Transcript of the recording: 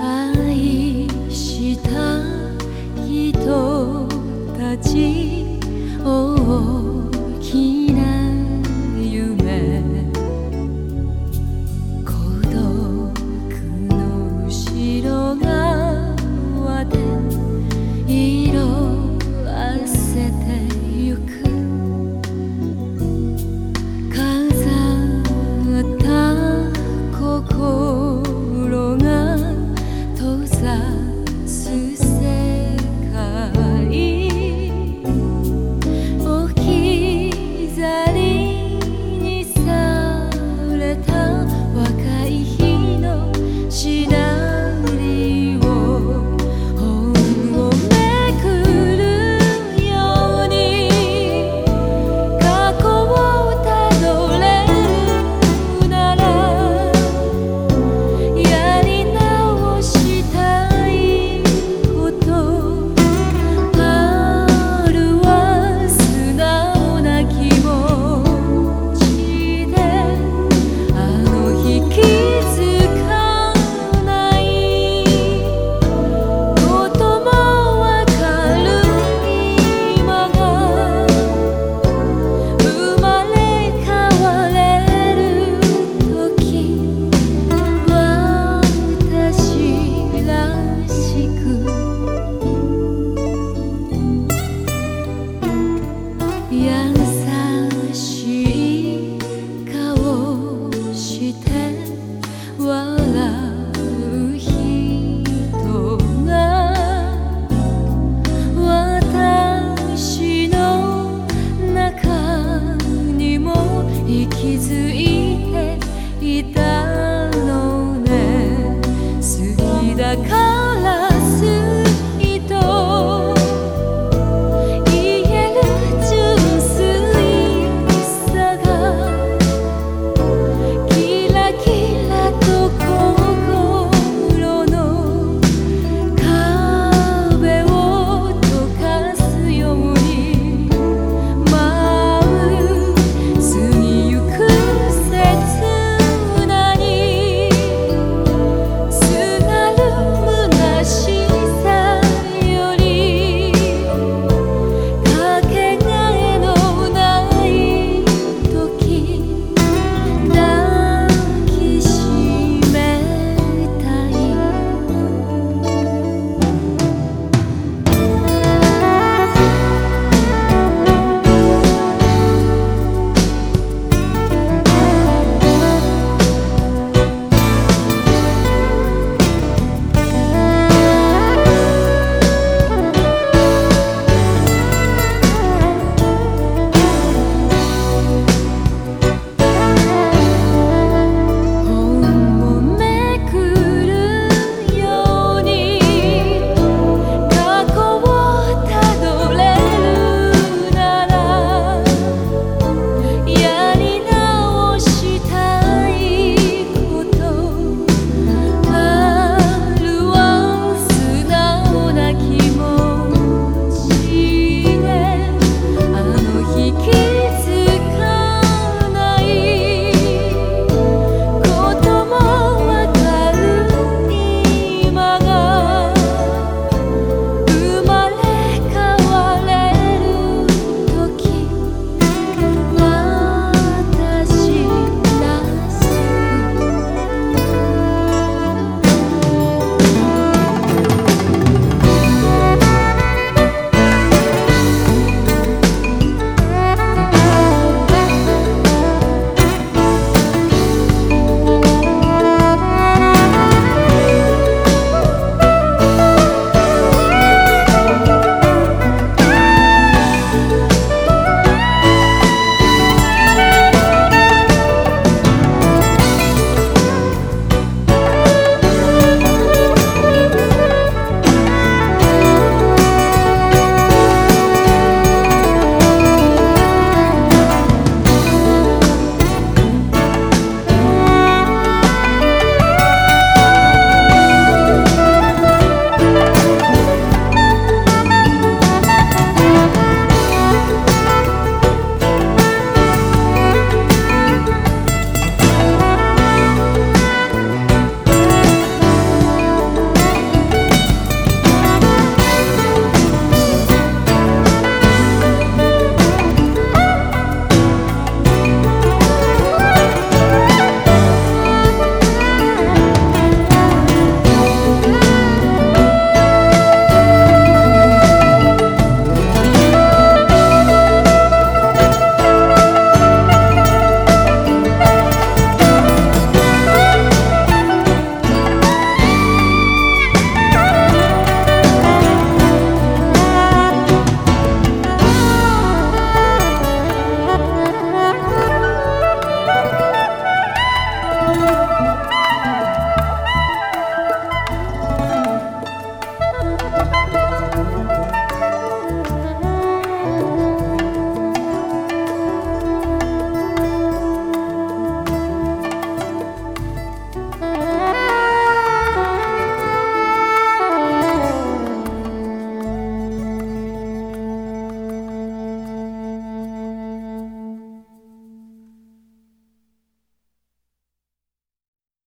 愛した人たちを